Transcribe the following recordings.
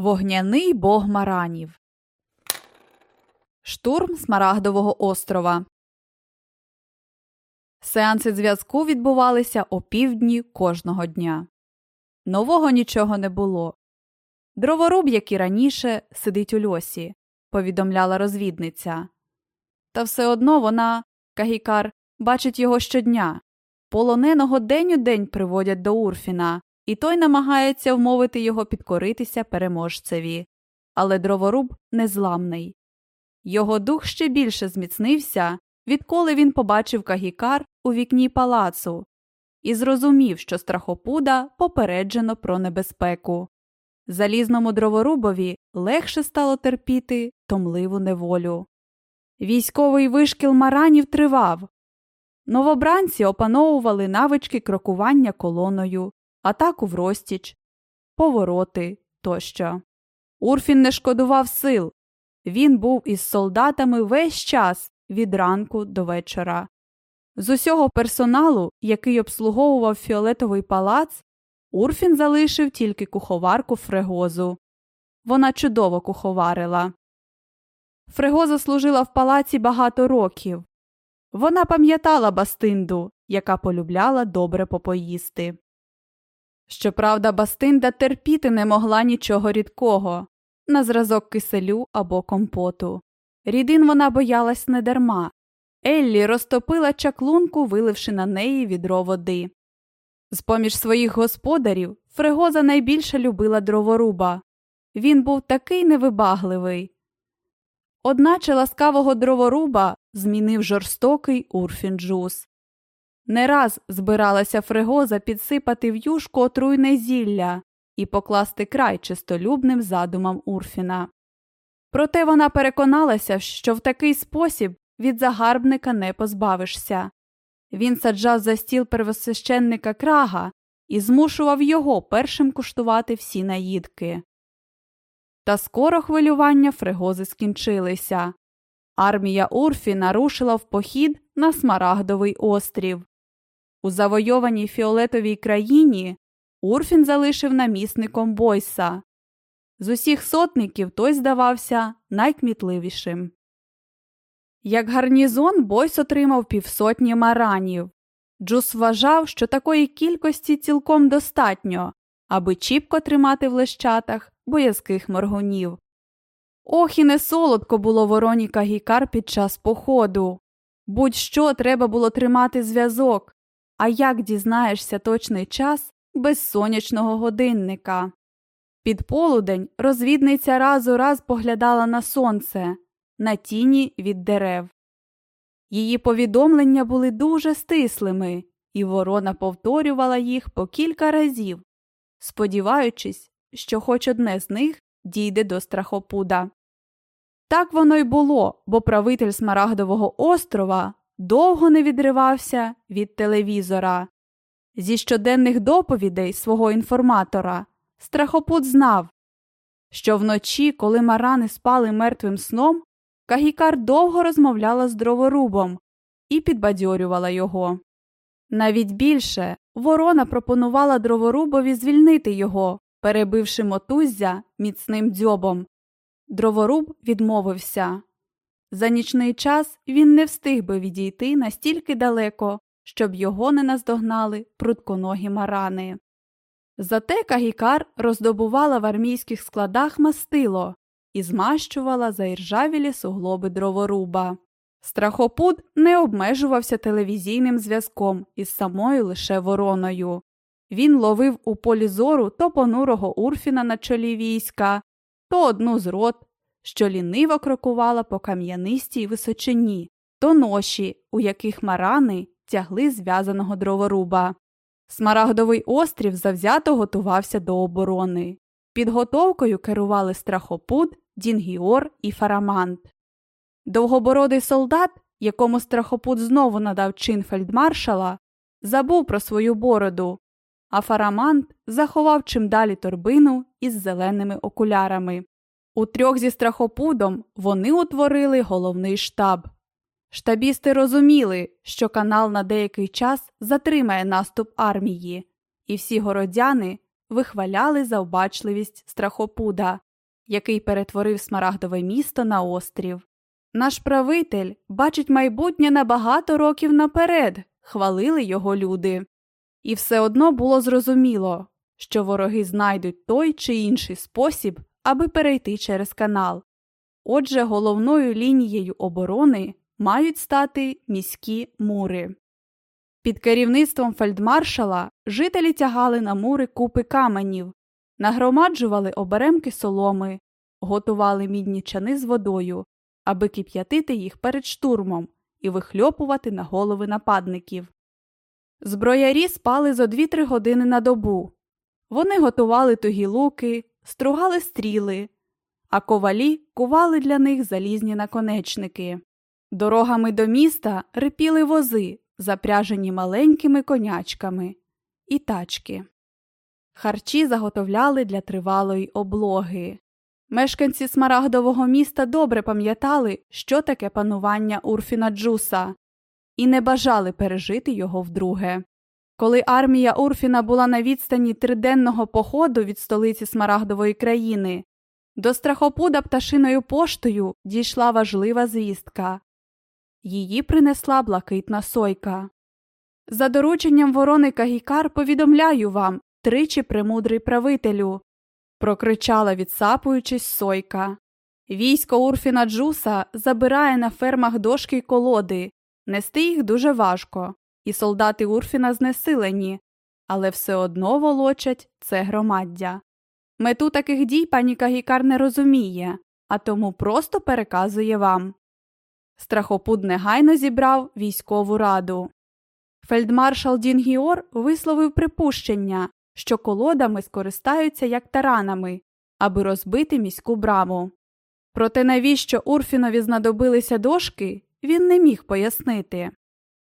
Вогняний бог Маранів. Штурм Смарагдового острова. Сеанси зв'язку відбувалися о півдні кожного дня. Нового нічого не було. Дроворуб, як і раніше, сидить у льосі, повідомляла розвідниця. Та все одно вона, Кагікар, бачить його щодня. Полоненого день у день приводять до Урфіна, і той намагається вмовити його підкоритися переможцеві. Але дроворуб незламний. Його дух ще більше зміцнився, відколи він побачив Кагікар у вікні палацу і зрозумів, що страхопуда попереджено про небезпеку. Залізному дроворубові легше стало терпіти томливу неволю. Військовий вишкіл маранів тривав. Новобранці опановували навички крокування колоною, атаку в розтіч, повороти тощо. Урфін не шкодував сил. Він був із солдатами весь час від ранку до вечора. З усього персоналу, який обслуговував фіолетовий палац, Урфін залишив тільки куховарку Фрегозу. Вона чудово куховарила. Фрегоза служила в палаці багато років. Вона пам'ятала Бастинду, яка полюбляла добре попоїсти. Щоправда, Бастинда терпіти не могла нічого рідкого на зразок киселю або компоту. Рідин вона боялась недарма. Еллі розтопила чаклунку, виливши на неї відро води. З поміж своїх господарів Фрегоза найбільше любила дроворуба. Він був такий невибагливий. Одначе ласкавого дроворуба змінив жорстокий Урфінджус. Не раз збиралася Фрегоза підсипати в юшку отруйне зілля і покласти край чистолюбним задумам Урфіна. Проте вона переконалася, що в такий спосіб від загарбника не позбавишся. Він саджав за стіл первосвященника крага і змушував його першим куштувати всі наїдки. Та скоро хвилювання Фрегози скінчилися. Армія Урфіна рушила в похід на Смарагдовий острів. У завойованій фіолетовій країні Урфін залишив намісником Бойса. З усіх сотників той здавався найкмітливішим. Як гарнізон Бойс отримав півсотні маранів. Джус вважав, що такої кількості цілком достатньо, аби чіпко тримати в лещатах боязких моргунів. Ох, і не солодко було вороні Кагікар під час походу. Будь що треба було тримати зв'язок, а як дізнаєшся точний час без сонячного годинника. Під полудень розвідниця раз у раз поглядала на сонце, на тіні від дерев. Її повідомлення були дуже стислими, і ворона повторювала їх по кілька разів, сподіваючись, що хоч одне з них дійде до страхопуда. Так воно й було, бо правитель Смарагдового острова довго не відривався від телевізора. Зі щоденних доповідей свого інформатора страхопут знав, що вночі, коли марани спали мертвим сном, Кагікар довго розмовляла з дроворубом і підбадьорювала його. Навіть більше ворона пропонувала дроворубові звільнити його, перебивши мотуззя міцним дзьобом. Дроворуб відмовився. За нічний час він не встиг би відійти настільки далеко, щоб його не наздогнали прутконогі марани. Зате Кагікар роздобувала в армійських складах мастило і змащувала заіржавілі суглоби дроворуба. Страхопуд не обмежувався телевізійним зв'язком із самою лише вороною. Він ловив у полі зору то понурого Урфіна на чолі війська, то одну з рот, що ліниво крокувала по кам'янистій височині, то ноші, у яких марани тягли зв'язаного дроворуба. Смарагдовий острів завзято готувався до оборони. Підготовкою керували страхопуд, Дінгіор і Фарамант. Довгобородий солдат, якому страхопуд знову надав чин фельдмаршала, забув про свою бороду, а Фарамант заховав чим далі торбину із зеленими окулярами. У трьох зі страхопудом вони утворили головний штаб. Штабісти розуміли, що канал на деякий час затримає наступ армії, і всі городяни вихваляли завбачливість страхопуда, який перетворив смарагдове місто на острів. Наш правитель бачить майбутнє на багато років наперед, хвалили його люди. І все одно було зрозуміло, що вороги знайдуть той чи інший спосіб, аби перейти через канал. Отже, головною лінією оборони мають стати міські мури. Під керівництвом фельдмаршала жителі тягали на мури купи каменів, нагромаджували оберемки соломи, готували мідні чани з водою, аби кип'ятити їх перед штурмом і вихльопувати на голови нападників. Зброярі спали зо 2-3 години на добу. Вони готували тугі луки, стругали стріли, а ковалі кували для них залізні наконечники. Дорогами до міста рипіли вози, запряжені маленькими конячками, і тачки. Харчі заготовляли для тривалої облоги. Мешканці смарагдового міста добре пам'ятали, що таке панування Урфіна Джуса, і не бажали пережити його вдруге. Коли армія Урфіна була на відстані триденного походу від столиці Смарагдової країни, до страхопуда пташиною поштою дійшла важлива звістка. Її принесла блакитна сойка. За дорученням ворони Кагікар повідомляю вам, тричі премудрий правителю. прокричала, відсапуючись, сойка. Військо Урфіна Джуса забирає на фермах дошки й колоди, нести їх дуже важко, і солдати Урфіна знесилені, але все одно волочать це громаддя. Мету таких дій пані Кагікар не розуміє, а тому просто переказує вам. Страхопуд негайно зібрав військову раду. Фельдмаршал Дінгіор висловив припущення, що колодами скористаються як таранами, аби розбити міську браму. Проте навіщо Урфінові знадобилися дошки, він не міг пояснити.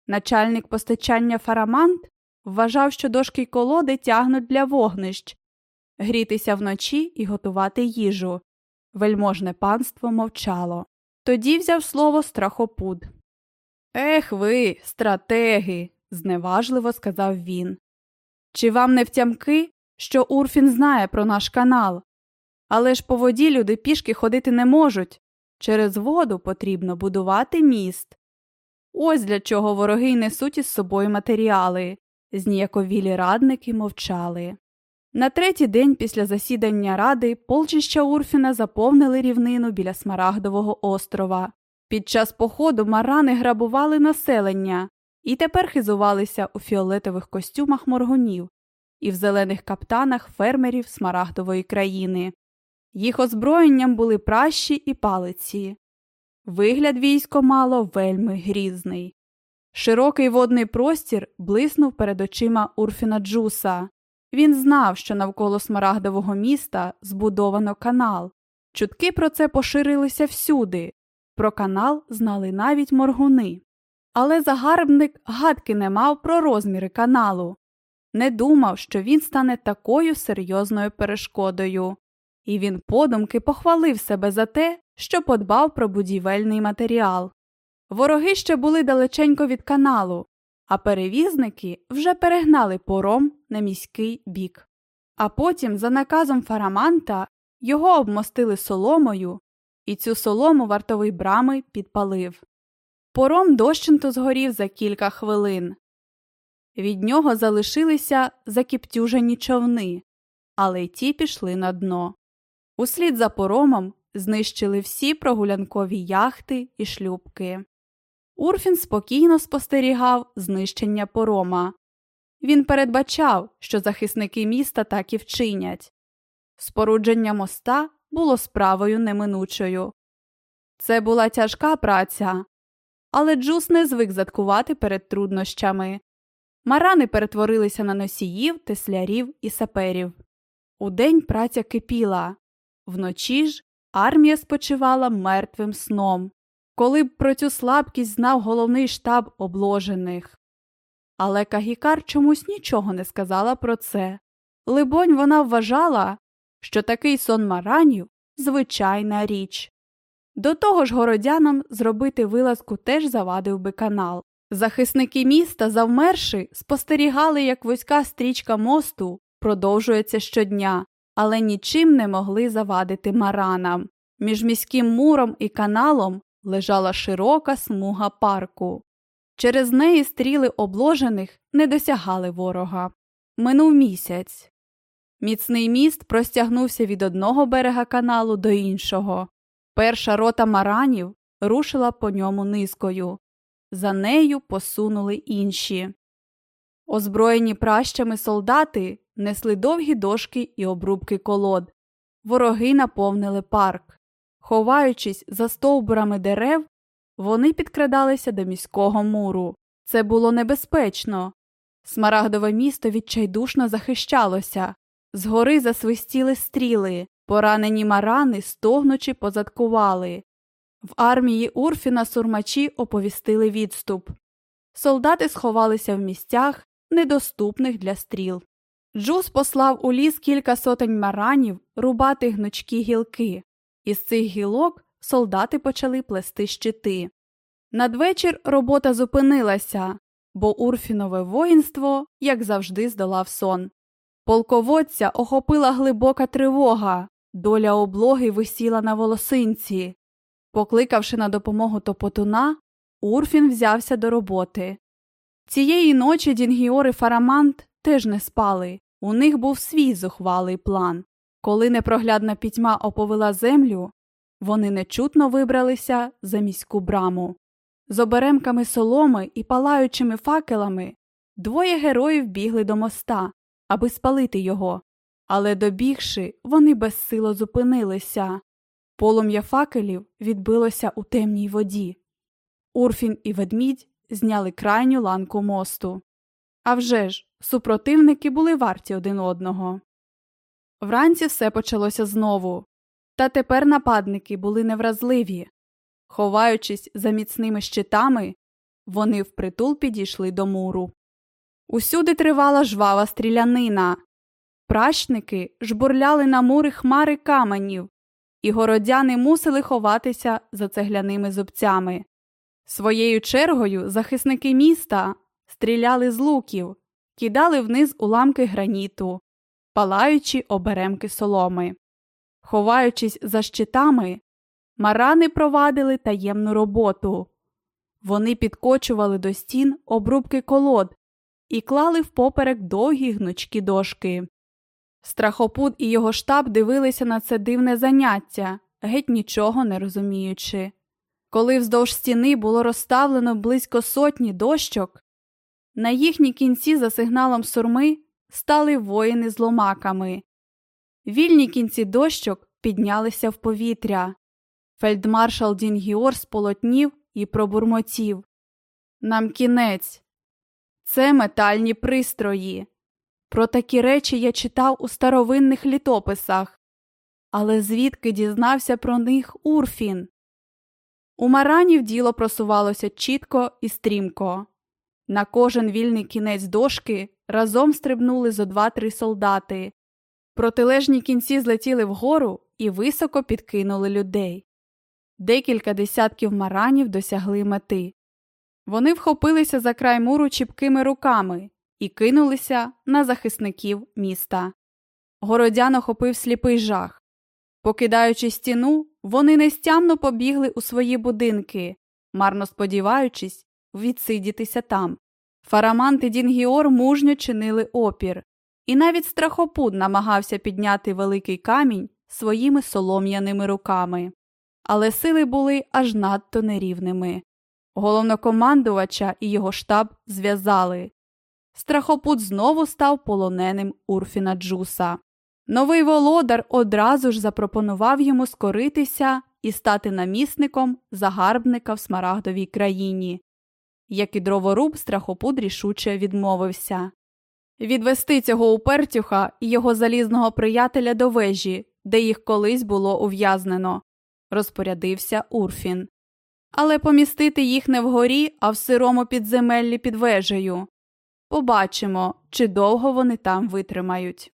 Начальник постачання Фарамант вважав, що дошки й колоди тягнуть для вогнищ, грітися вночі і готувати їжу. Вельможне панство мовчало. Тоді взяв слово страхопуд. Ех ви, стратеги, зневажливо сказав він. Чи вам не втямки, що Урфін знає про наш канал? Але ж по воді люди пішки ходити не можуть. Через воду потрібно будувати міст. Ось для чого вороги несуть із собою матеріали. Зніяковілі радники мовчали. На третій день після засідання ради полчища Урфіна заповнили рівнину біля Смарагдового острова. Під час походу марани грабували населення і тепер хизувалися у фіолетових костюмах моргунів і в зелених каптанах фермерів Смарагдової країни. Їх озброєнням були пращі і палиці. Вигляд військо мало вельми грізний. Широкий водний простір блиснув перед очима Урфіна Джуса. Він знав, що навколо смарагдового міста збудовано канал. Чутки про це поширилися всюди. Про канал знали навіть моргуни. Але загарбник гадки не мав про розміри каналу, не думав, що він стане такою серйозною перешкодою, і він подумки похвалив себе за те, що подбав про будівельний матеріал. Вороги ще були далеченько від каналу, а перевізники вже перегнали пором на міський бік. А потім, за наказом Фараманта, його обмостили соломою, і цю солому вартовий брами підпалив. Пором дощенто згорів за кілька хвилин. Від нього залишилися закіптюжені човни, але й ті пішли на дно. Услід за поромом знищили всі прогулянкові яхти і шлюбки. Урфін спокійно спостерігав знищення порома. Він передбачав, що захисники міста так і вчинять. Спорудження моста було справою неминучою. Це була тяжка праця, але Джус не звик заткувати перед труднощами. Марани перетворилися на носіїв, теслярів і саперів. Удень праця кипіла, вночі ж армія спочивала мертвим сном, коли б про цю слабкість знав головний штаб обложених. Але Кагікар чомусь нічого не сказала про це. Либонь, вона вважала, що такий сон маранів звичайна річ. До того ж, городянам зробити вилазку теж завадив би канал. Захисники міста, завмерши, спостерігали, як вузька стрічка мосту продовжується щодня, але нічим не могли завадити маранам. Між міським муром і каналом лежала широка смуга парку. Через неї стріли обложених не досягали ворога. Минув місяць. Міцний міст простягнувся від одного берега каналу до іншого. Перша рота маранів рушила по ньому низкою. За нею посунули інші. Озброєні пращами солдати несли довгі дошки і обрубки колод. Вороги наповнили парк. Ховаючись за стовбурами дерев, вони підкрадалися до міського муру. Це було небезпечно. Смарагдове місто відчайдушно захищалося, згори засвистіли стріли, поранені марани, стогнучи, позадкували. В армії Урфіна сурмачі оповістили відступ. Солдати сховалися в місцях, недоступних для стріл. Джус послав у ліс кілька сотень маранів рубати гнучкі гілки. Із цих гілок солдати почали плести щити. Надвечір робота зупинилася, бо Урфінове воїнство, як завжди, здолав сон. Полководця охопила глибока тривога, доля облоги висіла на волосинці. Покликавши на допомогу топотуна, Урфін взявся до роботи. Цієї ночі Дінгіор і Фарамант теж не спали, у них був свій зухвалий план. Коли непроглядна пітьма оповила землю, вони нечутно вибралися за міську браму. З оберемками соломи і палаючими факелами двоє героїв бігли до моста, аби спалити його, але добігши, вони безсило зупинилися. Полум'я факелів відбилося у темній воді. Урфін і ведмідь зняли крайню ланку мосту. А вже ж, супротивники були варті один одного. Вранці все почалося знову. Та тепер нападники були невразливі. Ховаючись за міцними щитами, вони впритул підійшли до муру. Усюди тривала жвава стрілянина. Пращники жбурляли на мури хмари каменів, і городяни мусили ховатися за цегляними зубцями. Своєю чергою захисники міста стріляли з луків, кидали вниз уламки граніту, палаючи оберемки соломи. Ховаючись за щитами, марани провадили таємну роботу. Вони підкочували до стін обрубки колод і клали впоперек довгі гнучкі дошки. Страхопуд і його штаб дивилися на це дивне заняття, геть нічого не розуміючи. Коли вздовж стіни було розставлено близько сотні дощок, на їхні кінці за сигналом сурми стали воїни з ломаками. Вільні кінці дощок піднялися в повітря. Фельдмаршал Дінгіор сполотнів і пробурмотів. Нам кінець. Це метальні пристрої. Про такі речі я читав у старовинних літописах. Але звідки дізнався про них Урфін? У маранів діло просувалося чітко і стрімко. На кожен вільний кінець дошки разом стрибнули зо два-три солдати. Протилежні кінці злетіли вгору і високо підкинули людей. Декілька десятків маранів досягли мети. Вони вхопилися за край муру чіпкими руками і кинулися на захисників міста. Городян охопив сліпий жах. Покидаючи стіну, вони нестямно побігли у свої будинки, марно сподіваючись відсидітися там. Фарамант і Дінгіор мужньо чинили опір, і навіть страхопуд намагався підняти великий камінь своїми солом'яними руками. Але сили були аж надто нерівними. Головнокомандувача і його штаб зв'язали. Страхопут знову став полоненим Урфіна Джуса. Новий володар одразу ж запропонував йому скоритися і стати намісником загарбника в смарагдовій країні. Як і дроворуб, страхопуд рішуче відмовився відвести цього упертюха і його залізного приятеля до вежі, де їх колись було ув'язнено, розпорядився Урфін. Але помістити їх не вгорі, а в сирому підземеллі під вежею. Побачимо, чи довго вони там витримають.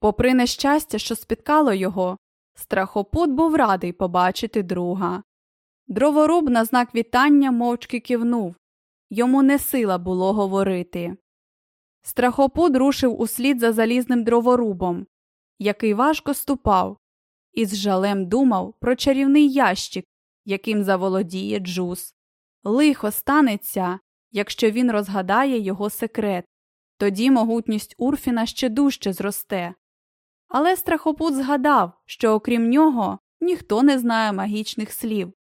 Попри нещастя, що спіткало його, страхопут був радий побачити друга. Дроворуб на знак вітання мовчки кивнув йому не сила було говорити. Страхопут рушив услід за залізним дроворубом. який важко ступав, і з жалем думав про чарівний ящик, яким заволодіє Джус. Лихо станеться, якщо він розгадає його секрет, тоді могутність Урфіна ще дужче зросте. Але страхопут згадав, що окрім нього ніхто не знає магічних слів,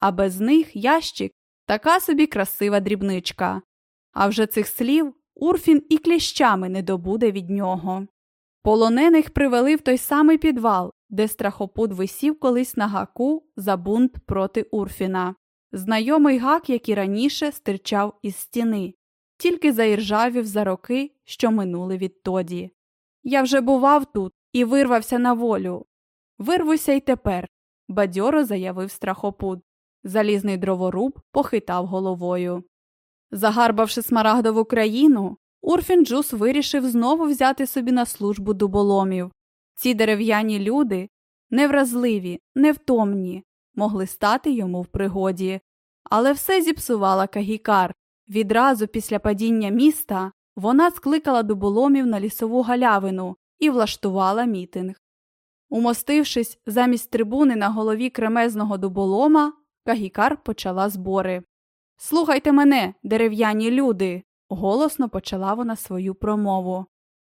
а без них ящик така собі красива дрібничка. А вже цих слів Урфін і кліщами не добуде від нього. Полонених привели в той самий підвал, де страхопут висів колись на гаку за бунт проти Урфіна. Знайомий гак, як і раніше, стирчав із стіни, тільки заіржавів за роки, що минули відтоді. Я вже бував тут і вирвався на волю. Вирвуся й тепер, бадьоро заявив страхопут. Залізний дроворуб похитав головою. Загарбавши смарагдову країну, Урфін Джус вирішив знову взяти собі на службу дуболомів. Ці дерев'яні люди, невразливі, невтомні, могли стати йому в пригоді. Але все зіпсувала Кагікар. Відразу після падіння міста вона скликала дуболомів на лісову галявину і влаштувала мітинг. Умостившись замість трибуни на голові кремезного дуболома, Кагікар почала збори. Слухайте мене, дерев'яні люди, голосно почала вона свою промову.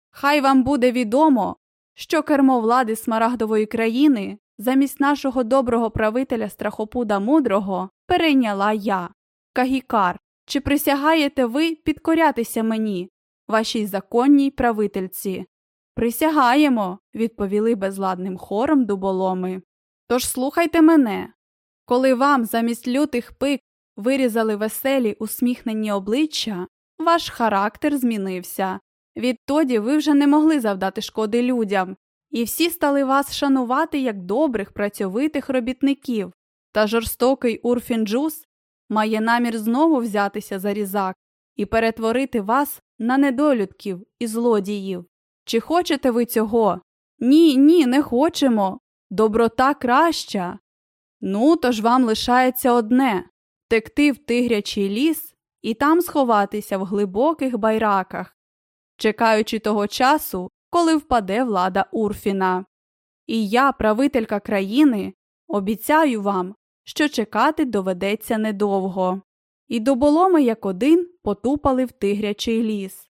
Хай вам буде відомо, що кермо влади Смарагдової країни замість нашого доброго правителя Страхопуда Мудрого перейняла я, Кагікар. Чи присягаєте ви підкорятися мені, вашій законній правительці? Присягаємо, відповіли безладним хором дуболоми. Тож слухайте мене. Коли вам замість лютих пик вирізали веселі усміхнені обличчя, ваш характер змінився. Відтоді ви вже не могли завдати шкоди людям, і всі стали вас шанувати як добрих, працьовитих робітників. Та жорстокий Урфін Джус має намір знову взятися за різак і перетворити вас на недолюдків і злодіїв. Чи хочете ви цього? Ні, ні, не хочемо. Доброта краща. Ну, то ж вам лишається одне текти в тигрячий ліс і там сховатися в глибоких байраках, чекаючи того часу, коли впаде влада Урфіна. І я, правителька країни, обіцяю вам, що чекати доведеться недовго. І доболоми, як один, потупали в тигрячий ліс.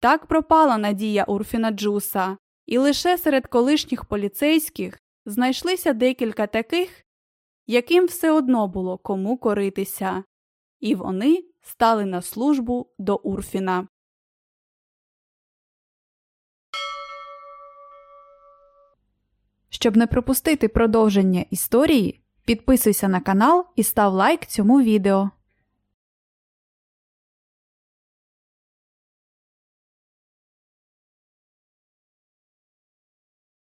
Так пропала надія Урфіна Джуса, і лише серед колишніх поліцейських знайшлися декілька таких, яким все одно було кому коритися, і вони стали на службу до Урфіна. Щоб не пропустити продовження історії, підписуйся на канал і став лайк цьому відео.